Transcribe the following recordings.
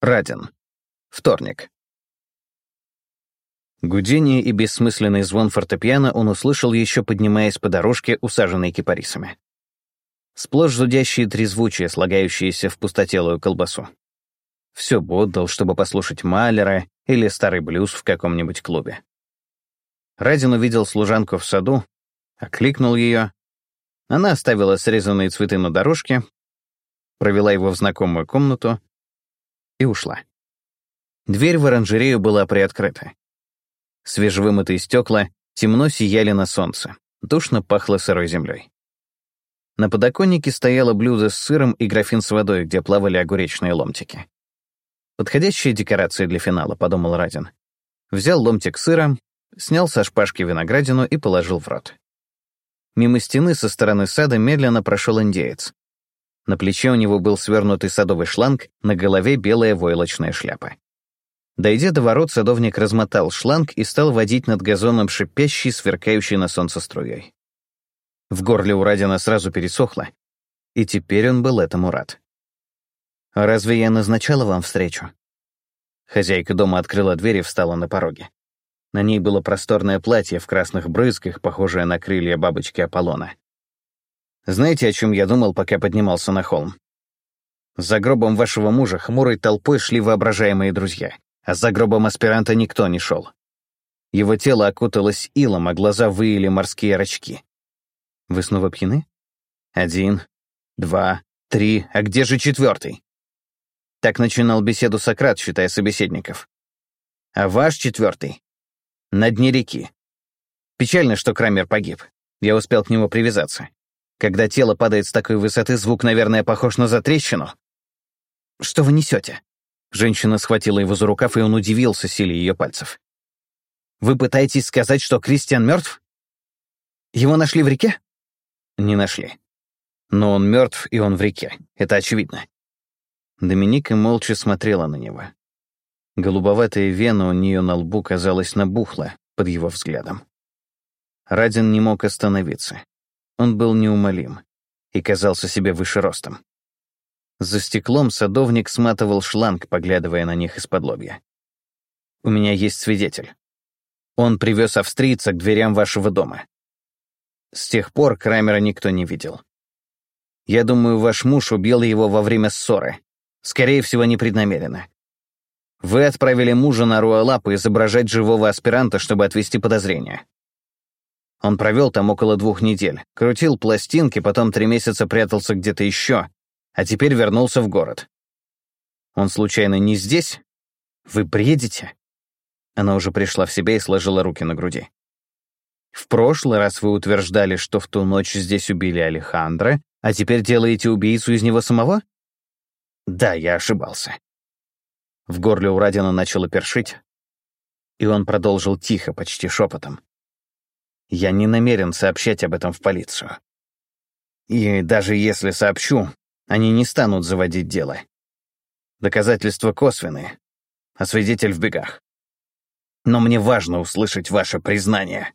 Радин. Вторник. Гудение и бессмысленный звон фортепиано он услышал еще поднимаясь по дорожке, усаженной кипарисами. Сплошь зудящие трезвучия, слагающиеся в пустотелую колбасу. Все бы отдал, чтобы послушать Малера или старый блюз в каком-нибудь клубе. Радин увидел служанку в саду, окликнул ее. Она оставила срезанные цветы на дорожке, провела его в знакомую комнату и ушла. Дверь в оранжерею была приоткрыта. Свежевымытые стекла темно сияли на солнце, душно пахло сырой землей. На подоконнике стояло блюдо с сыром и графин с водой, где плавали огуречные ломтики. «Подходящая декорация для финала», — подумал Радин. Взял ломтик сыра, снял со шпажки виноградину и положил в рот. Мимо стены со стороны сада медленно прошел индеец. На плече у него был свернутый садовый шланг, на голове белая войлочная шляпа. Дойдя до ворот, садовник размотал шланг и стал водить над газоном шипящий, сверкающий на солнце струей. В горле у Радина сразу пересохло, и теперь он был этому рад. «А «Разве я назначала вам встречу?» Хозяйка дома открыла дверь и встала на пороге. На ней было просторное платье в красных брызгах, похожее на крылья бабочки Аполлона. «Знаете, о чем я думал, пока поднимался на холм?» За гробом вашего мужа хмурой толпой шли воображаемые друзья а за гробом аспиранта никто не шел. Его тело окуталось илом, а глаза выили морские рачки. Вы снова пьяны? Один, два, три, а где же четвертый? Так начинал беседу Сократ, считая собеседников. А ваш четвертый? На дне реки. Печально, что Крамер погиб. Я успел к нему привязаться. Когда тело падает с такой высоты, звук, наверное, похож на затрещину. Что вы несете? Женщина схватила его за рукав, и он удивился силе ее пальцев. «Вы пытаетесь сказать, что Кристиан мертв? Его нашли в реке?» «Не нашли. Но он мертв, и он в реке. Это очевидно». Доминика молча смотрела на него. Голубоватая вена у нее на лбу, казалось, набухла под его взглядом. Радин не мог остановиться. Он был неумолим и казался себе выше ростом. За стеклом садовник сматывал шланг, поглядывая на них из-под лобья. «У меня есть свидетель. Он привез австрийца к дверям вашего дома. С тех пор Крамера никто не видел. Я думаю, ваш муж убил его во время ссоры. Скорее всего, непреднамеренно. Вы отправили мужа на Руалапу изображать живого аспиранта, чтобы отвести подозрения. Он провел там около двух недель, крутил пластинки, потом три месяца прятался где-то еще, а теперь вернулся в город. Он случайно не здесь? Вы бредите?» Она уже пришла в себя и сложила руки на груди. «В прошлый раз вы утверждали, что в ту ночь здесь убили Алехандро, а теперь делаете убийцу из него самого?» «Да, я ошибался». В горле у Радина начало першить, и он продолжил тихо, почти шепотом. «Я не намерен сообщать об этом в полицию. И даже если сообщу, они не станут заводить дело. Доказательства косвенные, а свидетель в бегах. Но мне важно услышать ваше признание.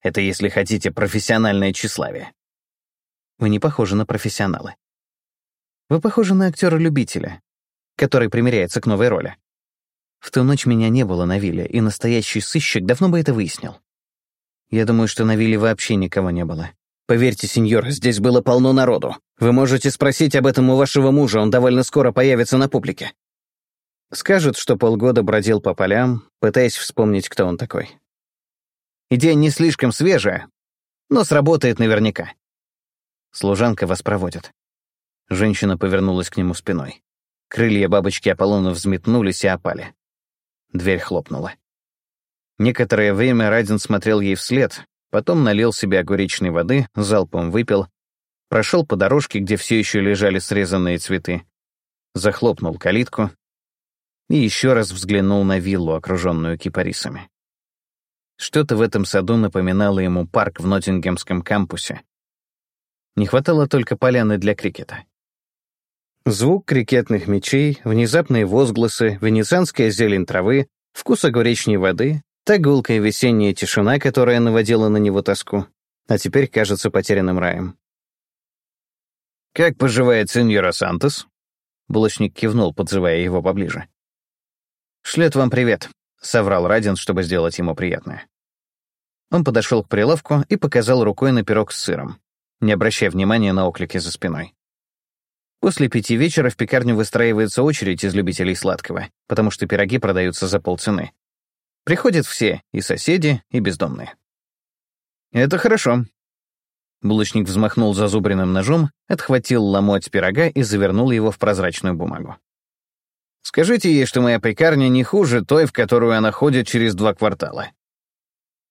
Это, если хотите, профессиональное тщеславие. Вы не похожи на профессионала. Вы похожи на актера-любителя, который примиряется к новой роли. В ту ночь меня не было на вилле, и настоящий сыщик давно бы это выяснил. Я думаю, что на вилле вообще никого не было. Поверьте, сеньор, здесь было полно народу. Вы можете спросить об этом у вашего мужа, он довольно скоро появится на публике. Скажет, что полгода бродил по полям, пытаясь вспомнить, кто он такой. Идея не слишком свежая, но сработает наверняка. Служанка вас проводит. Женщина повернулась к нему спиной. Крылья бабочки Аполлона взметнулись и опали. Дверь хлопнула. Некоторое время Радин смотрел ей вслед, Потом налил себе огуречной воды, залпом выпил, прошел по дорожке, где все еще лежали срезанные цветы, захлопнул калитку и еще раз взглянул на виллу, окруженную кипарисами. Что-то в этом саду напоминало ему парк в Ноттингемском кампусе. Не хватало только поляны для крикета. Звук крикетных мячей, внезапные возгласы, венецианская зелень травы, вкус огуречней воды, Та гулкая весенняя тишина, которая наводила на него тоску, а теперь кажется потерянным раем. «Как поживает сеньора Сантос?» Булочник кивнул, подзывая его поближе. «Шлет вам привет», — соврал Радин, чтобы сделать ему приятное. Он подошел к прилавку и показал рукой на пирог с сыром, не обращая внимания на оклики за спиной. После пяти вечера в пекарню выстраивается очередь из любителей сладкого, потому что пироги продаются за полцены. Приходят все, и соседи, и бездомные. «Это хорошо». Булочник взмахнул зазубренным ножом, отхватил ломоть пирога и завернул его в прозрачную бумагу. «Скажите ей, что моя пекарня не хуже той, в которую она ходит через два квартала.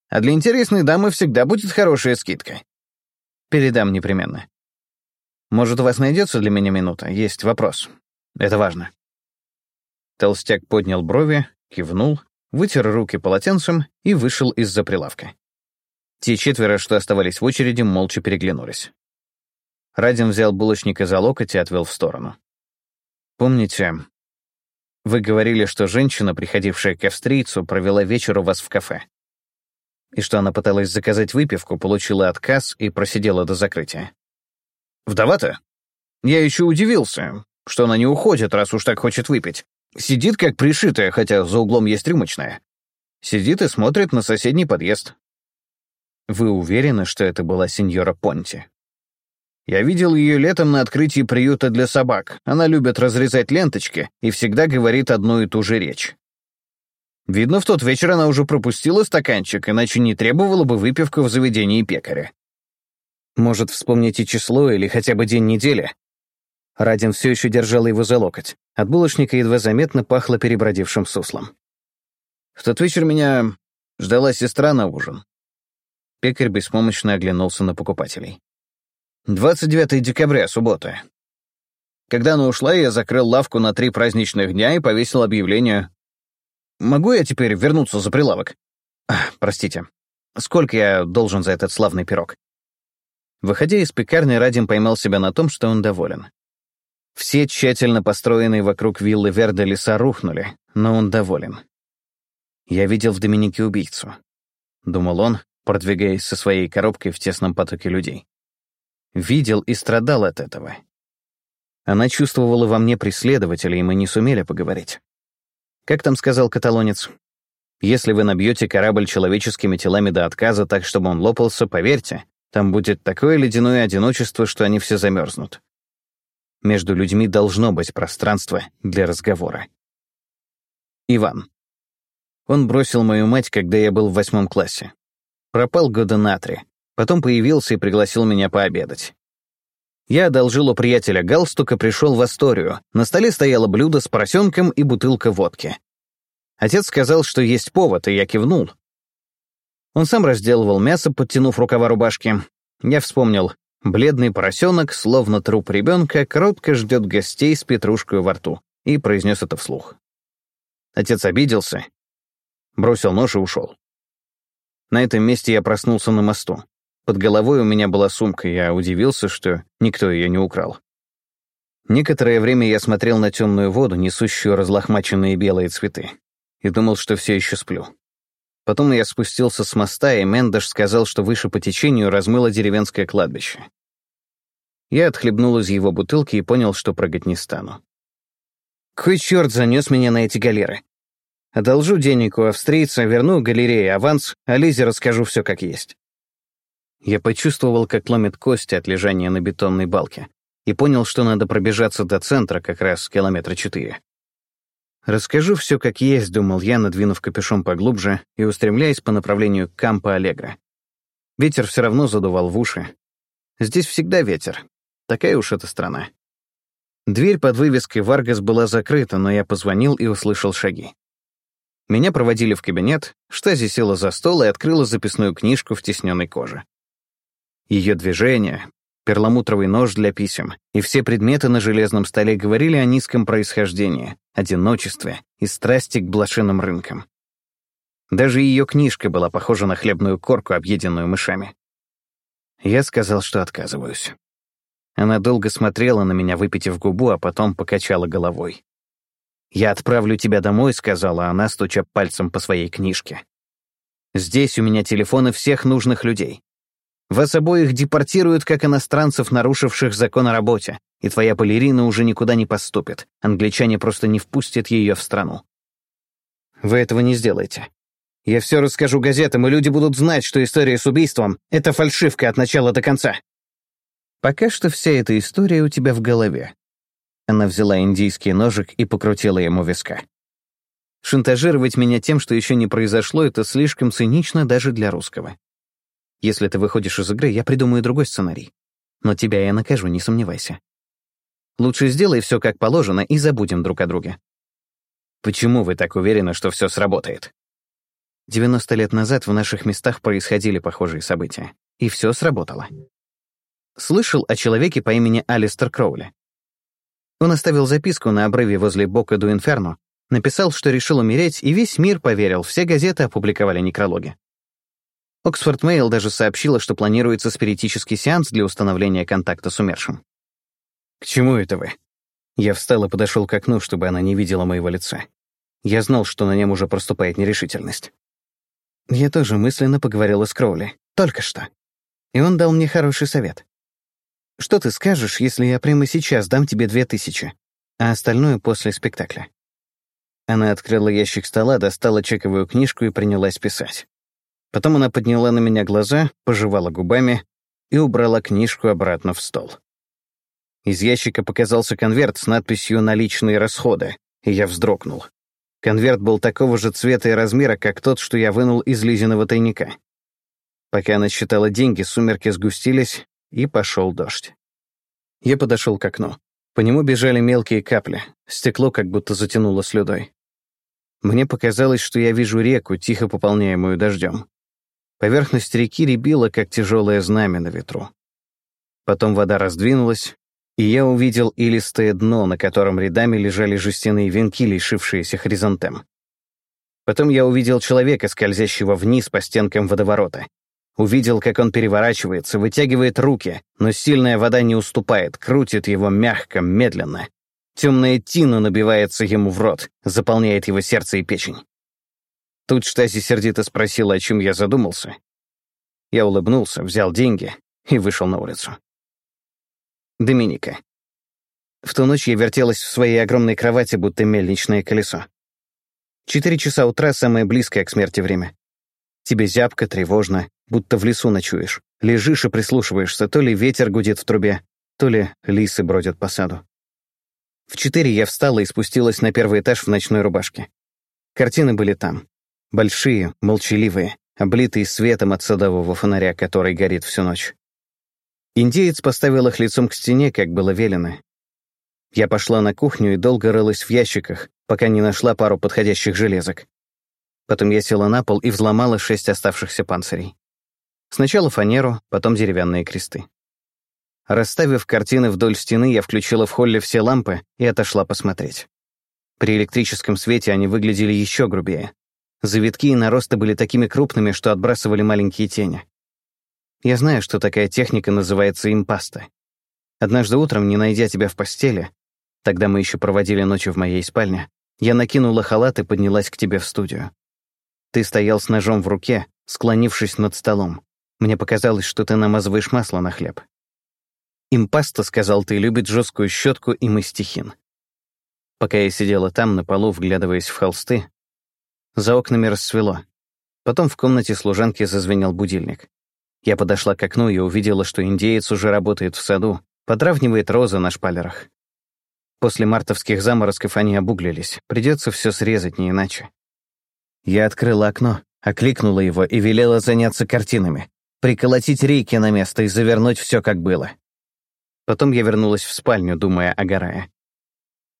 А для интересной дамы всегда будет хорошая скидка. Передам непременно. Может, у вас найдется для меня минута? Есть вопрос. Это важно». Толстяк поднял брови, кивнул, вытер руки полотенцем и вышел из-за прилавка. Те четверо, что оставались в очереди, молча переглянулись. Радин взял булочника за локоть и отвел в сторону. «Помните, вы говорили, что женщина, приходившая к австрийцу, провела вечер у вас в кафе. И что она пыталась заказать выпивку, получила отказ и просидела до закрытия. Вдова-то? Я еще удивился, что она не уходит, раз уж так хочет выпить. Сидит как пришитая, хотя за углом есть рюмочная. Сидит и смотрит на соседний подъезд. Вы уверены, что это была сеньора Понти? Я видел ее летом на открытии приюта для собак. Она любит разрезать ленточки и всегда говорит одну и ту же речь. Видно, в тот вечер она уже пропустила стаканчик, иначе не требовала бы выпивку в заведении пекаря. Может, вспомните число или хотя бы день недели? Радин все еще держал его за локоть. От булочника едва заметно пахло перебродившим суслом. В тот вечер меня ждала сестра на ужин. Пекарь беспомощно оглянулся на покупателей. 29 декабря, суббота. Когда она ушла, я закрыл лавку на три праздничных дня и повесил объявление. «Могу я теперь вернуться за прилавок?» «Простите. Сколько я должен за этот славный пирог?» Выходя из пекарни, Радим поймал себя на том, что он доволен. Все тщательно построенные вокруг виллы Верда леса рухнули, но он доволен. «Я видел в Доминике убийцу», — думал он, продвигаясь со своей коробкой в тесном потоке людей. Видел и страдал от этого. Она чувствовала во мне преследователя, и мы не сумели поговорить. Как там сказал каталонец? Если вы набьете корабль человеческими телами до отказа так, чтобы он лопался, поверьте, там будет такое ледяное одиночество, что они все замерзнут. Между людьми должно быть пространство для разговора. Иван. Он бросил мою мать, когда я был в восьмом классе. Пропал года на три. Потом появился и пригласил меня пообедать. Я одолжил у приятеля галстук и пришел в Асторию. На столе стояло блюдо с поросенком и бутылка водки. Отец сказал, что есть повод, и я кивнул. Он сам разделывал мясо, подтянув рукава рубашки. Я вспомнил. Бледный поросенок, словно труп ребенка, кротко ждет гостей с петрушкой во рту, и произнес это вслух. Отец обиделся, бросил нож и ушел. На этом месте я проснулся на мосту. Под головой у меня была сумка, я удивился, что никто ее не украл. Некоторое время я смотрел на темную воду, несущую разлохмаченные белые цветы, и думал, что все еще сплю. Потом я спустился с моста, и Мендеш сказал, что выше по течению размыло деревенское кладбище. Я отхлебнул из его бутылки и понял, что прыгать не стану. Какой черт занес меня на эти галеры? Одолжу денег у австрийца, верну галерее аванс, а Лизе расскажу все как есть. Я почувствовал, как ломит кости от лежания на бетонной балке, и понял, что надо пробежаться до центра как раз километра четыре. «Расскажу все как есть», — думал я, надвинув капюшон поглубже и устремляясь по направлению к Кампо Алегро. Ветер все равно задувал в уши. Здесь всегда ветер. Такая уж эта страна. Дверь под вывеской «Варгас» была закрыта, но я позвонил и услышал шаги. Меня проводили в кабинет, Штази села за стол и открыла записную книжку в тесненной коже. Ее движение, перламутровый нож для писем и все предметы на железном столе говорили о низком происхождении, одиночестве и страсти к блошиным рынкам. Даже ее книжка была похожа на хлебную корку, объеденную мышами. Я сказал, что отказываюсь. Она долго смотрела на меня, выпитив губу, а потом покачала головой. «Я отправлю тебя домой», — сказала она, стуча пальцем по своей книжке. «Здесь у меня телефоны всех нужных людей. Вас обоих депортируют как иностранцев, нарушивших закон о работе, и твоя балерина уже никуда не поступит. Англичане просто не впустят ее в страну. Вы этого не сделаете. Я все расскажу газетам, и люди будут знать, что история с убийством — это фальшивка от начала до конца. Пока что вся эта история у тебя в голове. Она взяла индийский ножик и покрутила ему виска. Шантажировать меня тем, что еще не произошло, это слишком цинично даже для русского. Если ты выходишь из игры, я придумаю другой сценарий. Но тебя я накажу, не сомневайся. Лучше сделай все как положено и забудем друг о друге. Почему вы так уверены, что все сработает? 90 лет назад в наших местах происходили похожие события. И все сработало. Слышал о человеке по имени Алистер Кроули. Он оставил записку на обрыве возле Бока ду Инферно, написал, что решил умереть, и весь мир поверил, все газеты опубликовали некрологи. Оксфорд Мейл даже сообщила, что планируется спиритический сеанс для установления контакта с умершим. «К чему это вы?» Я встал и подошел к окну, чтобы она не видела моего лица. Я знал, что на нем уже проступает нерешительность. Я тоже мысленно поговорила с Кроули. Только что. И он дал мне хороший совет. «Что ты скажешь, если я прямо сейчас дам тебе две тысячи, а остальное после спектакля?» Она открыла ящик стола, достала чековую книжку и принялась писать. Потом она подняла на меня глаза, пожевала губами и убрала книжку обратно в стол. Из ящика показался конверт с надписью «Наличные расходы», и я вздрогнул. Конверт был такого же цвета и размера, как тот, что я вынул из Лизиного тайника. Пока она считала деньги, сумерки сгустились, и пошел дождь. Я подошел к окну. По нему бежали мелкие капли, стекло как будто затянуло слюдой. Мне показалось, что я вижу реку, тихо пополняемую дождем. Поверхность реки рябила, как тяжелое знамя на ветру. Потом вода раздвинулась, и я увидел илистое дно, на котором рядами лежали жестяные венки, лишившиеся хризантем. Потом я увидел человека, скользящего вниз по стенкам водоворота. Увидел, как он переворачивается, вытягивает руки, но сильная вода не уступает, крутит его мягко, медленно. Темная тина набивается ему в рот, заполняет его сердце и печень. Тут Штаси сердито спросила, о чем я задумался. Я улыбнулся, взял деньги и вышел на улицу. Доминика. В ту ночь я вертелась в своей огромной кровати, будто мельничное колесо. Четыре часа утра — самое близкое к смерти время. Тебе зябко, тревожно, будто в лесу ночуешь. Лежишь и прислушиваешься, то ли ветер гудит в трубе, то ли лисы бродят по саду. В четыре я встала и спустилась на первый этаж в ночной рубашке. Картины были там. Большие, молчаливые, облитые светом от садового фонаря, который горит всю ночь. Индеец поставил их лицом к стене, как было велено. Я пошла на кухню и долго рылась в ящиках, пока не нашла пару подходящих железок. Потом я села на пол и взломала шесть оставшихся панцирей. Сначала фанеру, потом деревянные кресты. Расставив картины вдоль стены, я включила в холле все лампы и отошла посмотреть. При электрическом свете они выглядели еще грубее. Завитки и наросты были такими крупными, что отбрасывали маленькие тени. Я знаю, что такая техника называется импаста. Однажды утром, не найдя тебя в постели, тогда мы еще проводили ночи в моей спальне, я накинула халат и поднялась к тебе в студию. Ты стоял с ножом в руке, склонившись над столом. Мне показалось, что ты намазываешь масло на хлеб. Импаста, сказал ты, любит жесткую щетку и мастихин. Пока я сидела там, на полу, вглядываясь в холсты, за окнами расцвело. Потом в комнате служанки зазвенел будильник. Я подошла к окну и увидела, что индеец уже работает в саду, подравнивает розы на шпалерах. После мартовских заморозков они обуглились, придется все срезать, не иначе. Я открыла окно, окликнула его и велела заняться картинами, приколотить рейки на место и завернуть все как было. Потом я вернулась в спальню, думая о Гарае.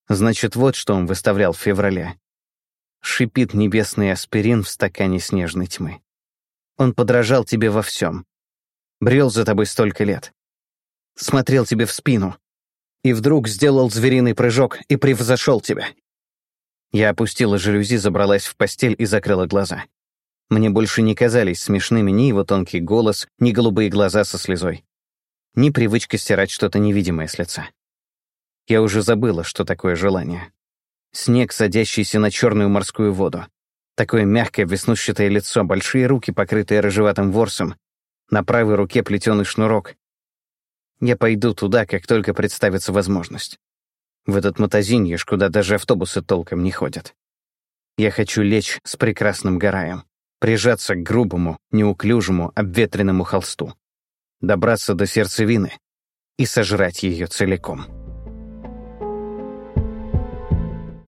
Значит, вот что он выставлял в феврале шипит небесный аспирин в стакане снежной тьмы. Он подражал тебе во всем. Брел за тобой столько лет. Смотрел тебе в спину. И вдруг сделал звериный прыжок и превзошел тебя. Я опустила жалюзи, забралась в постель и закрыла глаза. Мне больше не казались смешными ни его тонкий голос, ни голубые глаза со слезой, ни привычка стирать что-то невидимое с лица. Я уже забыла, что такое желание. Снег, садящийся на черную морскую воду. Такое мягкое веснущатое лицо, большие руки, покрытые рыжеватым ворсом. На правой руке плетеный шнурок. Я пойду туда, как только представится возможность. В этот мотозиньеш, куда даже автобусы толком не ходят. Я хочу лечь с прекрасным Гараем, прижаться к грубому, неуклюжему, обветренному холсту, добраться до сердцевины и сожрать ее целиком.